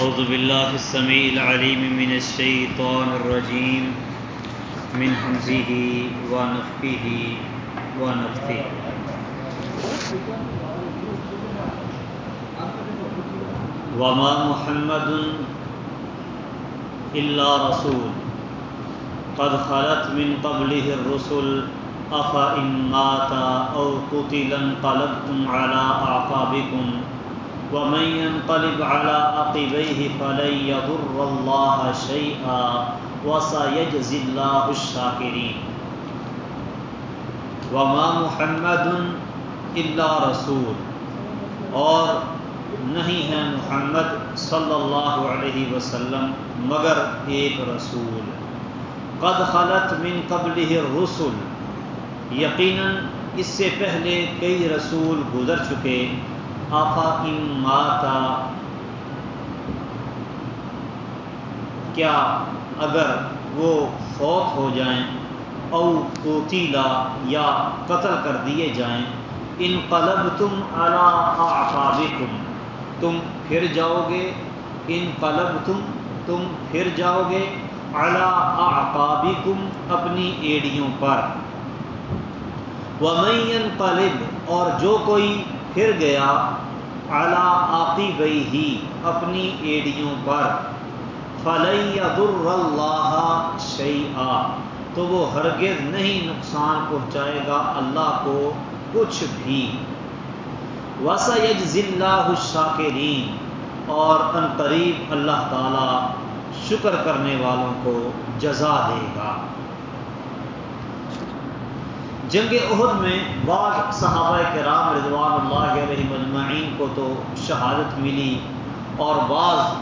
أعوذ بالله السميع العليم من الشيطان الرجيم. من همزه ونفخه ونفثه. وما محمد إلا رسول. قد خلت من قبله الرسل، أفإن مات أو قتل انقلبتم على أعقابكم. ومن ينقلب على عقبيه فلن يضر الله شيئا وسيجزي الله الشاكرين وما محمد الا رسول اور نہیں ہے محمد صلی اللہ علیہ وسلم مگر ایک رسول۔ قد خلت من قبلہ الرسل۔ یقیناً اس سے پہلے کئی رسول گزر چکے۔ آفا ماتا کیا اگر وہ فوت ہو جائیں او کوتیلا یا قتل کر دیے جائیں، ان قلب تم اعقابکم، تم پھر جاؤ گے۔ ان قلب تم تم پھر جاؤ گے۔ اعقابکم، اپنی ایڑیوں پر۔ ومین قلب اور جو کوئی پھر گیا اعلی آتی گئی ہی اپنی ایڑیوں پر۔ فلئی ادر اللہ شعیٰ تو وہ ہرگز نہیں نقصان پہنچائے گا اللہ کو کچھ بھی۔ وسعج ضلع الشاکرین اور ان قریب اللہ تعالی شکر کرنے والوں کو جزا دے گا۔ جنگ عہد میں بعض صحابہ کرام رضوان اللہ علیہ مجمعین کو تو شہادت ملی اور بعض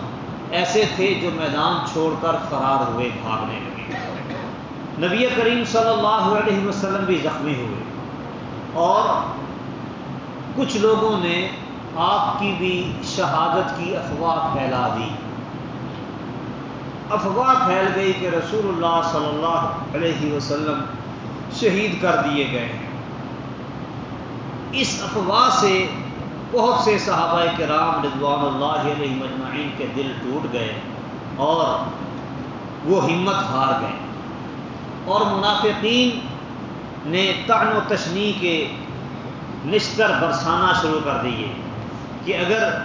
ایسے تھے جو میدان چھوڑ کر فرار ہوئے، بھاگنے لگے۔ نبی کریم صلی اللہ علیہ وسلم بھی زخمی ہوئے۔ اور کچھ لوگوں نے آپ کی بھی شہادت کی افواہ پھیلا دی۔ افواہ پھیل گئی کہ رسول اللہ صلی اللہ علیہ وسلم شہید کر دیے گئے ہیں۔ اس افواہ سے بہت سے صحابہ کرام رضوان اللہ علیہ مجمعین کے دل ٹوٹ گئے اور وہ ہمت ہار گئے۔ اور منافقین نے تعن و تشنی کے نشتر برسانا شروع کر دیے کہ اگر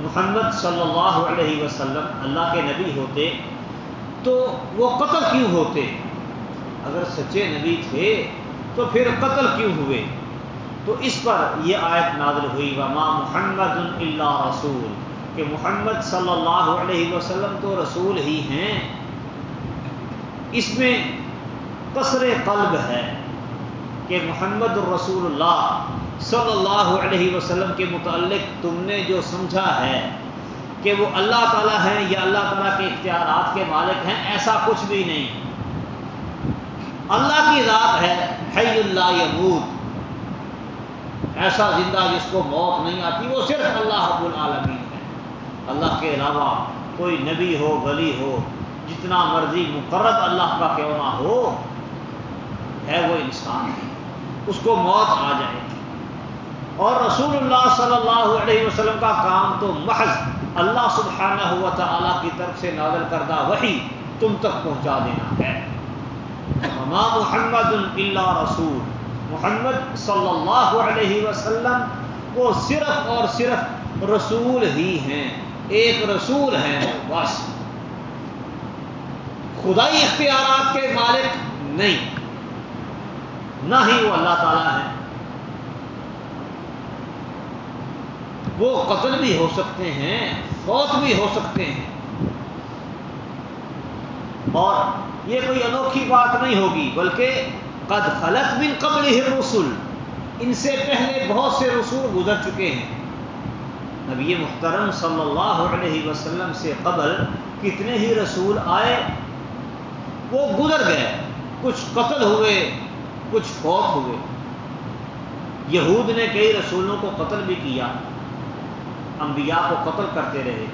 محمد صلی اللہ علیہ وسلم اللہ کے نبی ہوتے تو وہ قتل کیوں ہوتے؟ اگر سچے نبی تھے تو پھر قتل کیوں ہوئے؟ تو اس پر یہ آیت نازل ہوئی، وما محمد اللہ رسول۔ کہ محمد صلی اللہ علیہ وسلم تو رسول ہی ہیں۔ اس میں قصر قلب ہے کہ محمد الرسول اللہ صلی اللہ علیہ وسلم کے متعلق تم نے جو سمجھا ہے کہ وہ اللہ تعالیٰ ہیں یا اللہ تعالیٰ کے اختیارات کے مالک ہیں، ایسا کچھ بھی نہیں۔ اللہ کی ذات ہے، حی اللہ یمود ایسا زندہ جس کو موت نہیں آتی، وہ صرف اللہ رب العالمین ہے۔ اللہ کے علاوہ کوئی نبی ہو، ولی ہو، جتنا مرضی مقرر اللہ کا کیوں نہ ہو، ہے وہ انسان اس کو موت آ جائے۔ گی اور رسول اللہ صلی اللہ علیہ وسلم کا کام تو محض اللہ سبحانہ ہوا تعالیٰ کی طرف سے نازل کردہ وہی تم تک پہنچا دینا ہے۔ ما محمد اللہ رسول. محمد صلی اللہ علیہ وسلم وہ صرف اور صرف رسول ہی ہیں، ایک رسول ہیں، بس. خدائی اختیارات کے مالک نہیں، نہ ہی وہ اللہ تعالیٰ ہے وہ قتل بھی ہو سکتے ہیں، فوت بھی ہو سکتے ہیں اور یہ کوئی انوکھی بات نہیں ہوگی، بلکہ قد خلط من قبل رسول ان سے پہلے بہت سے رسول گزر چکے ہیں۔ نبی محترم صلی اللہ علیہ وسلم سے قبل کتنے ہی رسول آئے، وہ گزر گئے۔ کچھ قتل ہوئے، کچھ فوت ہوئے۔ یہود نے کئی رسولوں کو قتل بھی کیا۔ انبیاء کو قتل کرتے رہے۔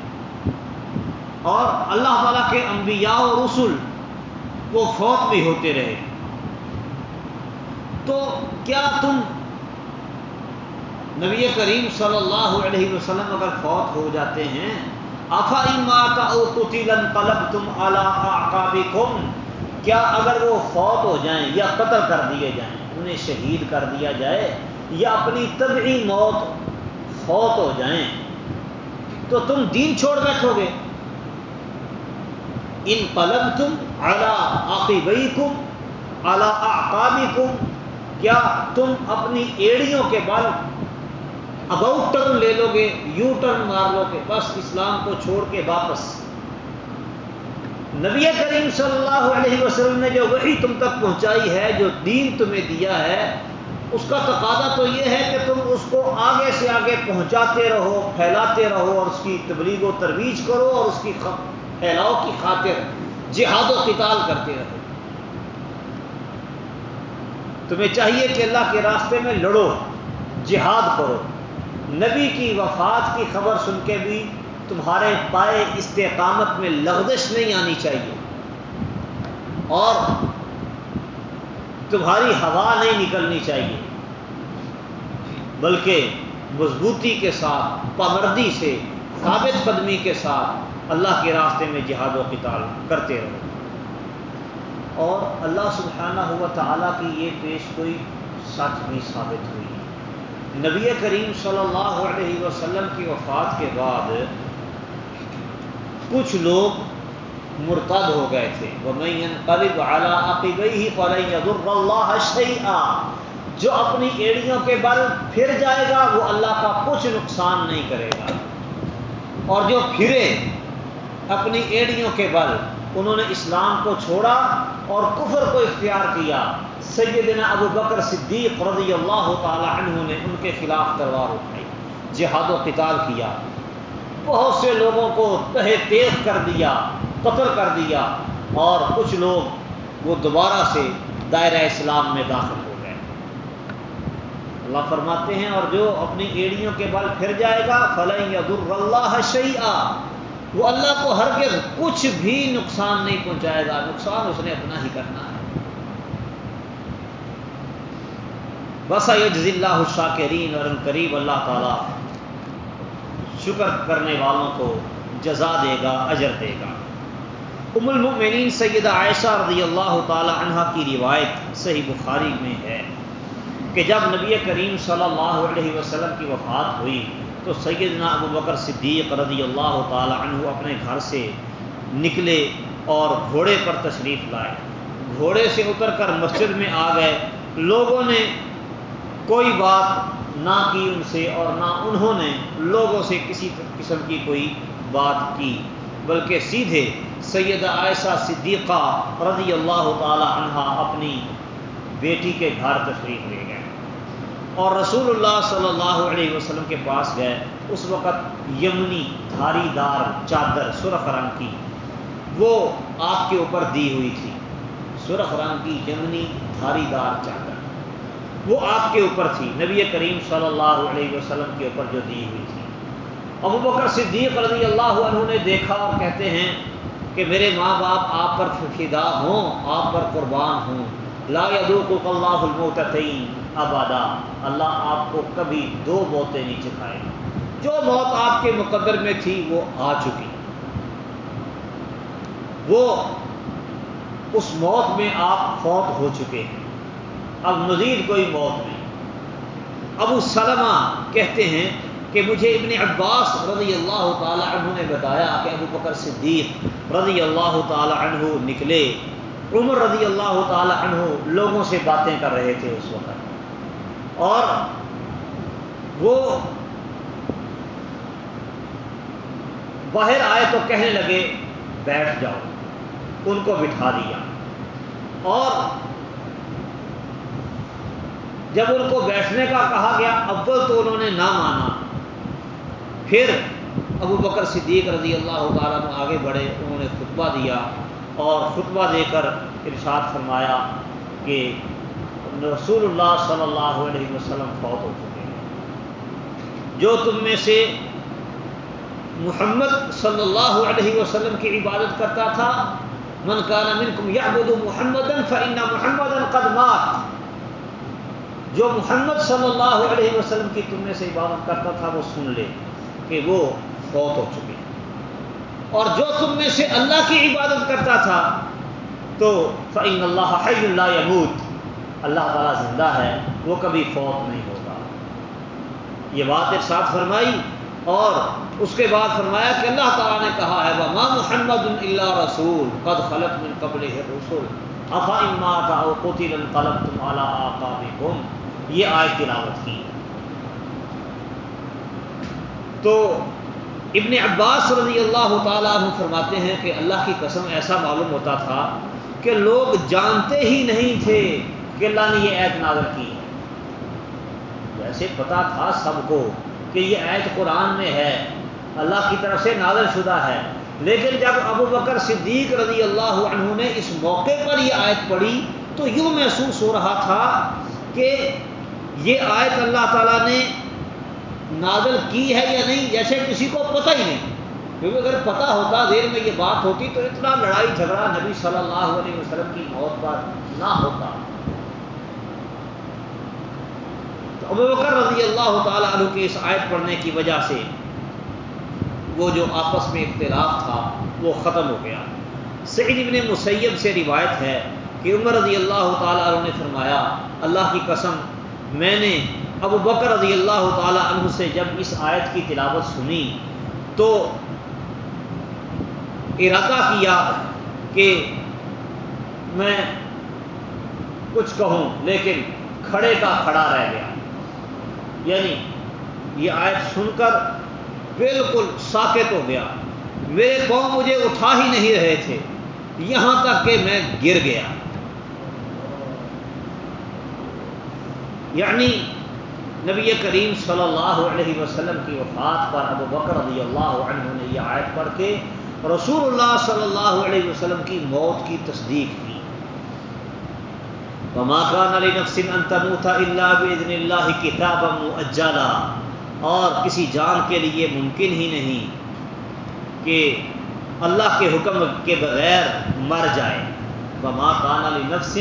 اور اللہ تعالیٰ کے انبیاء و رسول وہ فوت بھی ہوتے رہے۔ تو کیا تم نبی کریم صلی اللہ علیہ وسلم اگر فوت ہو جاتے ہیں، افا امات او قتیلن قلب تم اعلی کیا اگر وہ فوت ہو جائیں یا قتل کر دیے جائیں، انہیں شہید کر دیا جائے یا اپنی طبعی موت فوت ہو جائیں، تو تم دین چھوڑ بیٹھو گے۔ ان قلب تم اعلیٰ عقیبئی کم اعلیٰ آقابی کم کیا تم اپنی ایڑیوں کے بل اباؤٹ ٹرن لے لو گے یو ٹرن مار لو گے بس اسلام کو چھوڑ کے واپس۔ نبی کریم صلی اللہ علیہ وسلم نے جو وہی تم تک پہنچائی ہے، جو دین تمہیں دیا ہے، اس کا تقاضا تو یہ ہے کہ تم اس کو آگے سے آگے پہنچاتے رہو، پھیلاتے رہو اور اس کی تبلیغ و ترویج کرو اور اس کی پھیلاؤ کی خاطر جہاد و قتال کرتے رہو۔ تمہیں چاہیے کہ اللہ کے راستے میں لڑو، جہاد کرو۔ نبی کی وفات کی خبر سن کے بھی تمہارے پائے استحکامت میں لغزش نہیں آنی چاہیے۔ اور تمہاری ہوا نہیں نکلنی چاہیے، بلکہ مضبوطی کے ساتھ پامردی سے، ثابت قدمی کے ساتھ اللہ کے راستے میں جہاد و قتال کرتے رہو۔ اور اللہ سبحانہ ہوا تعالیٰ کی یہ پیش کوئی سچ بھی ثابت ہوئی۔ نبی کریم صلی اللہ علیہ وسلم کی وفات کے بعد کچھ لوگ مرتد ہو گئے تھے۔ وہ میں قلب اعلیٰ عقیبئی اللہ شعیٰ جو اپنی ایڑیوں کے بل پھر جائے گا، وہ اللہ کا کچھ نقصان نہیں کرے گا۔ اور جو پھرے اپنی ایڑیوں کے بل، انہوں نے اسلام کو چھوڑا اور کفر کو اختیار کیا۔ سیدنا ابو بکر صدیق رضی اللہ تعالی عنہ نے ان کے خلاف تلوار اٹھائی، جہاد و قتال کیا۔ بہت سے لوگوں کو تہ تیز کر دیا، قتل کر دیا اور کچھ لوگ وہ دوبارہ سے دائرہ اسلام میں داخل ہو گئے۔ اللہ فرماتے ہیں، اور جو اپنی ایڑیوں کے بل پھر جائے گا فلح ادر اللہ شعیٰ وہ اللہ کو ہر کے کچھ بھی نقصان نہیں پہنچائے گا، نقصان اس نے اپنا ہی کرنا ہے۔ بس یجز اللہ شاکرین اور قریب اللہ تعالیٰ شکر کرنے والوں کو جزا دے گا، اجر دے گا۔ ام المؤمنین سیدہ عائشہ رضی اللہ تعالی عنہ کی روایت صحیح بخاری میں ہے کہ جب نبی کریم صلی اللہ علیہ وسلم کی وفات ہوئی تو سیدنا ابو بکر صدیق رضی اللہ تعالی عنہ اپنے گھر سے نکلے اور گھوڑے پر تشریف لائے۔ گھوڑے سے اتر کر مسجد میں آ گئے۔ لوگوں نے کوئی بات نہ کی ان سے اور نہ انہوں نے لوگوں سے کسی قسم کی کوئی بات کی، بلکہ سیدھے سیدہ عائشہ صدیقہ رضی اللہ تعالی عنہ اپنی بیٹی کے گھر تشریف لے گئے۔ اور رسول اللہ صلی اللہ علیہ وسلم کے پاس گئے۔ اس وقت یمنی دھاری دار چادر سرخ رنگ کی، وہ آپ کے اوپر دی ہوئی تھی۔ سرخ رنگ کی یمنی دھاری دار چادر۔ وہ آپ کے اوپر تھی۔ نبی کریم صلی اللہ علیہ وسلم کے اوپر جو دی ہوئی تھی۔ ابو بکر صدیق رضی اللہ عنہ نے دیکھا اور کہتے ہیں کہ میرے ماں باپ آپ پر فدا ہوں، آپ پر قربان ہوں۔ لا يذوق اللہ الموتین ابدا اللہ آپ کو کبھی دو موتیں نہیں چکھائے۔ جو موت آپ کے مقدر میں تھی وہ آ چکی۔ وہ اس موت میں آپ فوت ہو چکے ہیں۔ اب مزید کوئی موت نہیں۔ ابو سلمہ کہتے ہیں کہ مجھے ابن عباس رضی اللہ تعالی عنہ نے بتایا کہ ابو بکر صدیق رضی اللہ تعالی عنہ نکلے۔ عمر رضی اللہ تعالی عنہ لوگوں سے باتیں کر رہے تھے اس وقت۔ اور وہ باہر آئے تو کہنے لگے، بیٹھ جاؤ۔ ان کو بٹھا دیا۔ اور جب ان کو بیٹھنے کا کہا گیا، اول تو انہوں نے نہ مانا۔ پھر ابو بکر صدیق رضی اللہ تعالیٰ آگے بڑھے، انہوں نے خطبہ دیا۔ اور خطبہ دے کر ارشاد فرمایا کہ رسول اللہ صلی اللہ علیہ وسلم فوت ہو چکے ہیں۔ جو تم میں سے محمد صلی اللہ علیہ وسلم کی عبادت کرتا تھا، من کان منکم یعبد محمد فإن محمد قدمات جو محمد صلی اللہ علیہ وسلم کی تم میں سے عبادت کرتا تھا، وہ سن لے کہ وہ فوت ہو چکے اور جو تم میں سے اللہ کی عبادت کرتا تھا، تو فعین اللہ حی اللہ یمود اللہ تعالیٰ زندہ ہے، وہ کبھی فوت نہیں ہوگا۔ یہ بات ایک ساتھ فرمائی اور اس کے بعد فرمایا کہ اللہ تعالیٰ نے کہا ہے وہ محمد اللہ رسول، قد خلط من قبل رسول افا اما قطل قلب تم اعلیٰ آقا یہ آئے تلاوت کی۔ تو ابن عباس رضی اللہ تعالیٰ عنہ فرماتے ہیں کہ اللہ کی قسم ایسا معلوم ہوتا تھا کہ لوگ جانتے ہی نہیں تھے کہ اللہ نے یہ عید نازل کی۔ ہے ویسے پتا تھا سب کو کہ یہ عید قرآن میں ہے، اللہ کی طرف سے نازل شدہ ہے۔ لیکن جب ابو بکر صدیق رضی اللہ عنہ نے اس موقع پر یہ آیت پڑھی تو یوں محسوس ہو رہا تھا کہ یہ آیت اللہ تعالیٰ نے نازل کی ہے یا نہیں، جیسے کسی کو پتہ ہی نہیں۔ کیونکہ اگر پتہ ہوتا، دیر میں یہ بات ہوتی تو اتنا لڑائی جھگڑا نبی صلی اللہ علیہ وسلم کی موت پر نہ ہوتا۔ تو ابو بکر رضی اللہ تعالیٰ عنہ کی اس آیت پڑھنے کی وجہ سے وہ جو آپس میں اختلاف تھا، وہ ختم ہو گیا۔ سعید ابن مسیب سے روایت ہے کہ عمر رضی اللہ تعالیٰ عنہ نے فرمایا، اللہ کی قسم، میں نے ابو بکر رضی اللہ تعالیٰ عنہ سے جب اس آیت کی تلاوت سنی تو ارادہ کیا کہ میں کچھ کہوں، لیکن کھڑے کا کھڑا رہ گیا۔ یعنی یہ آیت سن کر بالکل ساکت ہو گیا۔ میرے قوم مجھے اٹھا ہی نہیں رہے تھے۔ یہاں تک کہ میں گر گیا۔ یعنی نبی کریم صلی اللہ علیہ وسلم کی وفات پر ابو بکر رضی اللہ عنہ نے یہ آیت پڑھ کے رسول اللہ صلی اللہ علیہ وسلم کی موت کی تصدیق کی۔ وما كان لنفس ان تموت الا باذن الله كتابا مؤجلا۔ اور کسی جان کے لیے ممکن ہی نہیں کہ اللہ کے حکم کے بغیر مر جائے۔ وما كان لنفس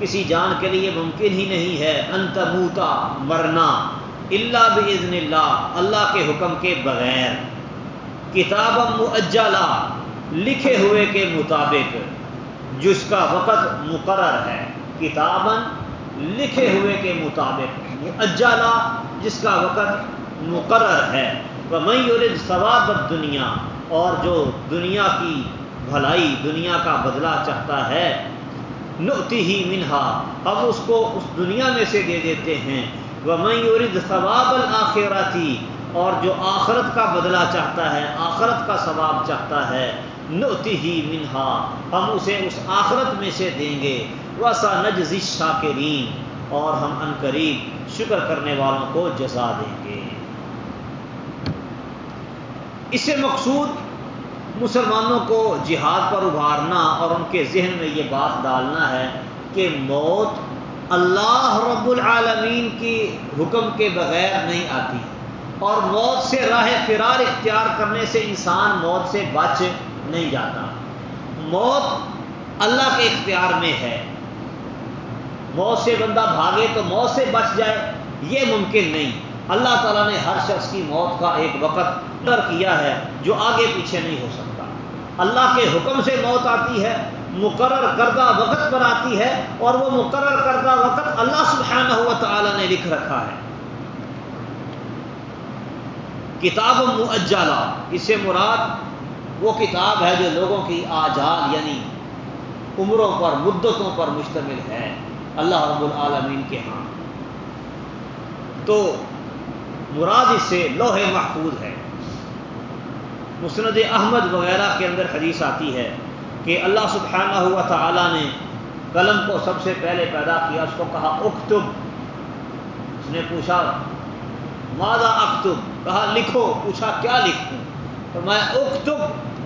کسی جان کے لیے ممکن ہی نہیں ہے، انت موتا، مرنا اللہ بزن اللہ اللہ کے حکم کے بغیر۔ کتاب مجلا لکھے ہوئے کے مطابق، جس کا وقت مقرر ہے۔ کتاب لکھے ہوئے کے مطابق اجالا جس کا وقت مقرر ہے۔ وہ ثواب دنیا اور جو دنیا کی بھلائی، دنیا کا بدلہ چاہتا ہے نتی ہی منہا، ہم اس کو اس دنیا میں سے دے دیتے ہیں۔ وہ میورد ثواب الآخراتی اور جو آخرت کا بدلہ چاہتا ہے، آخرت کا ثواب چاہتا ہے نتی ہی منہا، ہم اسے اس آخرت میں سے دیں گے۔ وسا نجزی شاکرین اور ہم ان قریب شکر کرنے والوں کو جزا دیں گے۔ اس سے مقصود مسلمانوں کو جہاد پر ابھارنا اور ان کے ذہن میں یہ بات ڈالنا ہے کہ موت اللہ رب العالمین کی حکم کے بغیر نہیں آتی اور موت سے راہ فرار اختیار کرنے سے انسان موت سے بچ نہیں جاتا۔ موت اللہ کے اختیار میں ہے۔ موت سے بندہ بھاگے تو موت سے بچ جائے، یہ ممکن نہیں۔ اللہ تعالیٰ نے ہر شخص کی موت کا ایک وقت در کیا ہے جو آگے پیچھے نہیں ہو سکتا۔ اللہ کے حکم سے موت آتی ہے، مقرر کردہ وقت پر آتی ہے اور وہ مقرر کردہ وقت اللہ سبحانہ ہوا تعالیٰ نے لکھ رکھا ہے۔ کتاب مجالا اس سے مراد وہ کتاب ہے جو لوگوں کی آجال یعنی عمروں پر، مدتوں پر مشتمل ہے۔ اللہ رب العالمین کے ہاں۔ تو مراد اس سے لوہے محفوظ ہے۔ مسند احمد وغیرہ کے اندر حدیث آتی ہے کہ اللہ سبحانہ ہوا تعالیٰ نے قلم کو سب سے پہلے پیدا کیا، اس کو کہا اکتب۔ اس نے پوچھا مادہ اکتب؟ کہا، لکھو۔ پوچھا، کیا لکھوں؟ تو میں، اکتب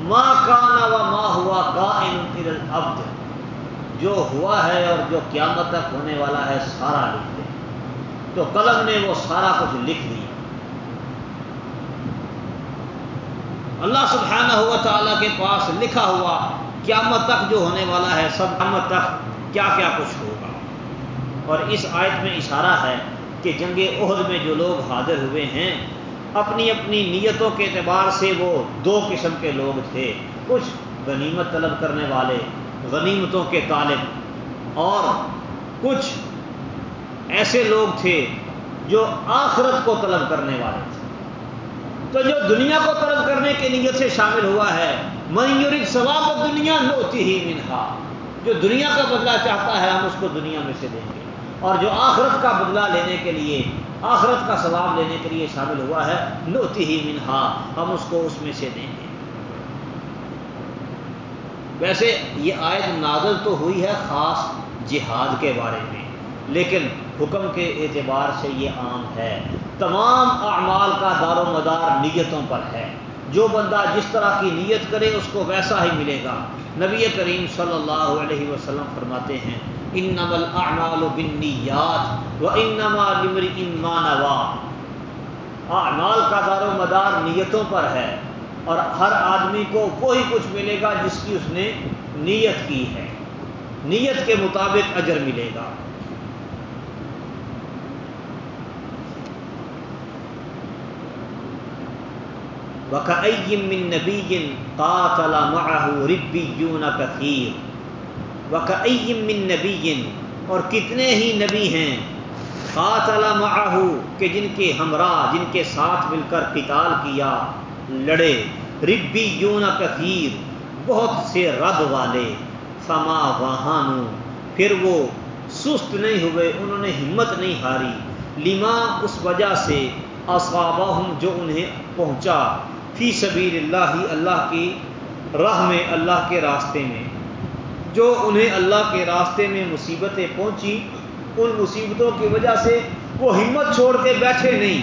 ماں کانا و ماں ہوا کا جو ہوا ہے اور جو قیامت تک ہونے والا ہے، سارا لکھ دے۔ تو قلم نے وہ سارا کچھ لکھ دیا۔ اللہ سبحانہ ہوا تعالیٰ کے پاس لکھا ہوا قیامت تک جو ہونے والا ہے، سب قیامت تک کیا کیا کچھ ہوگا۔ اور اس آیت میں اشارہ ہے کہ جنگ عہد میں جو لوگ حاضر ہوئے ہیں، اپنی اپنی نیتوں کے اعتبار سے وہ دو قسم کے لوگ تھے۔ کچھ غنیمت طلب کرنے والے، غنیمتوں کے طالب، اور کچھ ایسے لوگ تھے جو آخرت کو طلب کرنے والے۔ تو جو دنیا کو طلب کرنے کے نیت سے شامل ہوا ہے میورد ثواب دنیا نوتی ہی منہا۔ جو دنیا کا بدلہ چاہتا ہے، ہم اس کو دنیا میں سے دیں گے۔ اور جو آخرت کا بدلہ لینے کے لیے، آخرت کا ثواب لینے کے لیے شامل ہوا ہے نوتی ہی منہا۔ ہم اس کو اس میں سے دیں گے۔ ویسے یہ آیت نازل تو ہوئی ہے خاص جہاد کے بارے میں، لیکن حکم کے اعتبار سے یہ عام ہے۔ تمام اعمال کا دار و مدار نیتوں پر ہے۔ جو بندہ جس طرح کی نیت کرے، اس کو ویسا ہی ملے گا۔ نبی کریم صلی اللہ علیہ وسلم فرماتے ہیں ان نمل اعمال و بنیاد و ان نما نمر اعمال کا دار و مدار نیتوں پر ہے اور ہر آدمی کو وہی کچھ ملے گا جس کی اس نے نیت کی ہے۔ نیت کے مطابق اجر ملے گا۔ وکعیم من نبی قاتل معه ربیون کثیر وکعیم من نبی اور کتنے ہی نبی ہیں قاتل معه کہ جن کے ہمراہ، جن کے ساتھ مل کر قتال کیا، لڑے ربیون کثیر بہت سے رد والے، فما وہانو پھر وہ سست نہیں ہوئے، انہوں نے ہمت نہیں ہاری، لما اس وجہ سے اصابہم جو انہیں پہنچا فی سبیل اللہ ہی اللہ کی راہ میں، اللہ کے راستے میں۔ جو انہیں اللہ کے راستے میں مصیبتیں پہنچی، ان مصیبتوں کی وجہ سے وہ ہمت چھوڑ کے بیٹھے نہیں،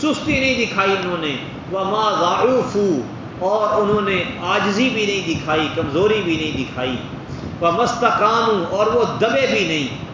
سستی نہیں دکھائی انہوں نے۔ وہ ماں اور انہوں نے آجزی بھی نہیں دکھائی، کمزوری بھی نہیں دکھائی۔ وہ مستقان اور وہ دبے بھی نہیں۔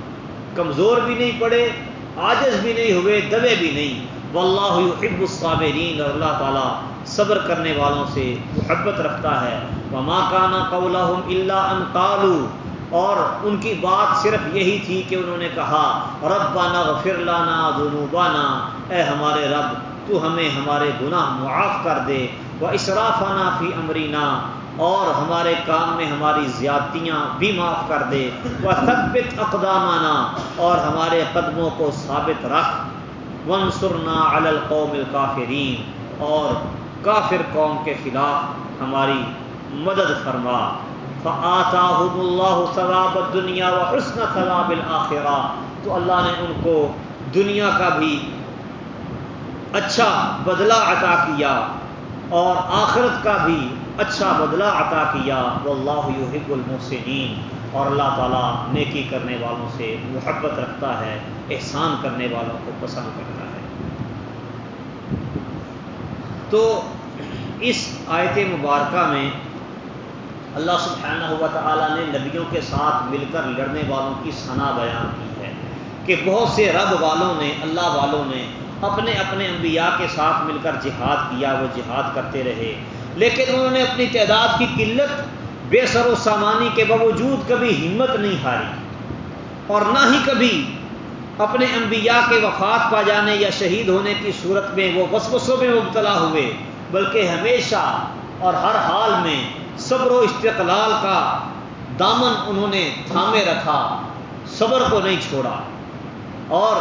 کمزور بھی نہیں پڑے آجز بھی نہیں ہوئے، دبے بھی نہیں۔ واللہ يحب الصابرین، اور اللہ تعالیٰ صبر کرنے والوں سے محبت رکھتا ہے۔ وما کانا قولہم الا ان قالوا۔ اور ان کی بات صرف یہی تھی کہ انہوں نے کہا، ربنا اغفر لنا ذنوبنا۔ اے ہمارے رب، تو ہمیں ہمارے گناہ معاف کر دے۔ وہ اسرافانہ فی امرینا اور ہمارے کام میں ہماری زیادتیاں بھی معاف کر دے۔ وہ ثبت اقدامانہ اور ہمارے قدموں کو ثابت رکھ۔ ون سرنا القوم الکافرین، اور کافر قوم کے خلاف ہماری مدد فرما۔ فآتاہم اللہ ثواب الدنیا و حسن ثواب الآخرہ تو اللہ نے ان کو دنیا کا بھی اچھا بدلہ عطا کیا اور آخرت کا بھی اچھا بدلہ عطا کیا۔ وہ اللہ یحب المحسنین۔ اور اللہ تعالیٰ نیکی کرنے والوں سے محبت رکھتا ہے، احسان کرنے والوں کو پسند کرتا ہے۔ تو اس آیت مبارکہ میں اللہ سبحانہ ہوا تعالیٰ نے نبیوں کے ساتھ مل کر لڑنے والوں کی ثنا بیان کی ہے کہ بہت سے رب والوں نے، اللہ والوں نے اپنے اپنے انبیاء کے ساتھ مل کر جہاد کیا، وہ جہاد کرتے رہے۔ لیکن انہوں نے اپنی تعداد کی قلت بے سر و سامانی کے باوجود کبھی ہمت نہیں ہاری اور نہ ہی کبھی اپنے انبیاء کے وفات پا جانے یا شہید ہونے کی صورت میں وہ وسوسوں میں مبتلا ہوئے، بلکہ ہمیشہ اور ہر حال میں صبر و استقلال کا دامن انہوں نے تھامے رکھا، صبر کو نہیں چھوڑا۔ اور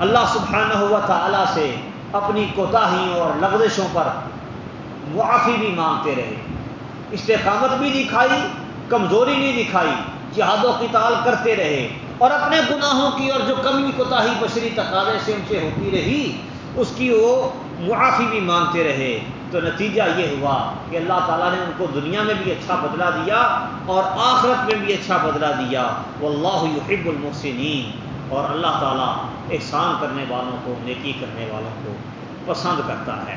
اللہ سبحانہ ہوا تعالیٰ سے اپنی کوتاہیوں اور لغزشوں پر معافی بھی مانگتے رہے۔ استقامت بھی دکھائی، کمزوری نہیں دکھائی جہاد و قتال کرتے رہے اور اپنے گناہوں کی اور جو کمی کوتاہی بشری تقاضے سے ان سے ہوتی رہی، اس کی وہ معافی بھی مانگتے رہے۔ تو نتیجہ یہ ہوا کہ اللہ تعالیٰ نے ان کو دنیا میں بھی اچھا بدلا دیا اور آخرت میں بھی اچھا بدلا دیا۔ وہ اللہ یحب المحسنین۔ اور اللہ تعالیٰ احسان کرنے والوں کو، نیکی کرنے والوں کو پسند کرتا ہے۔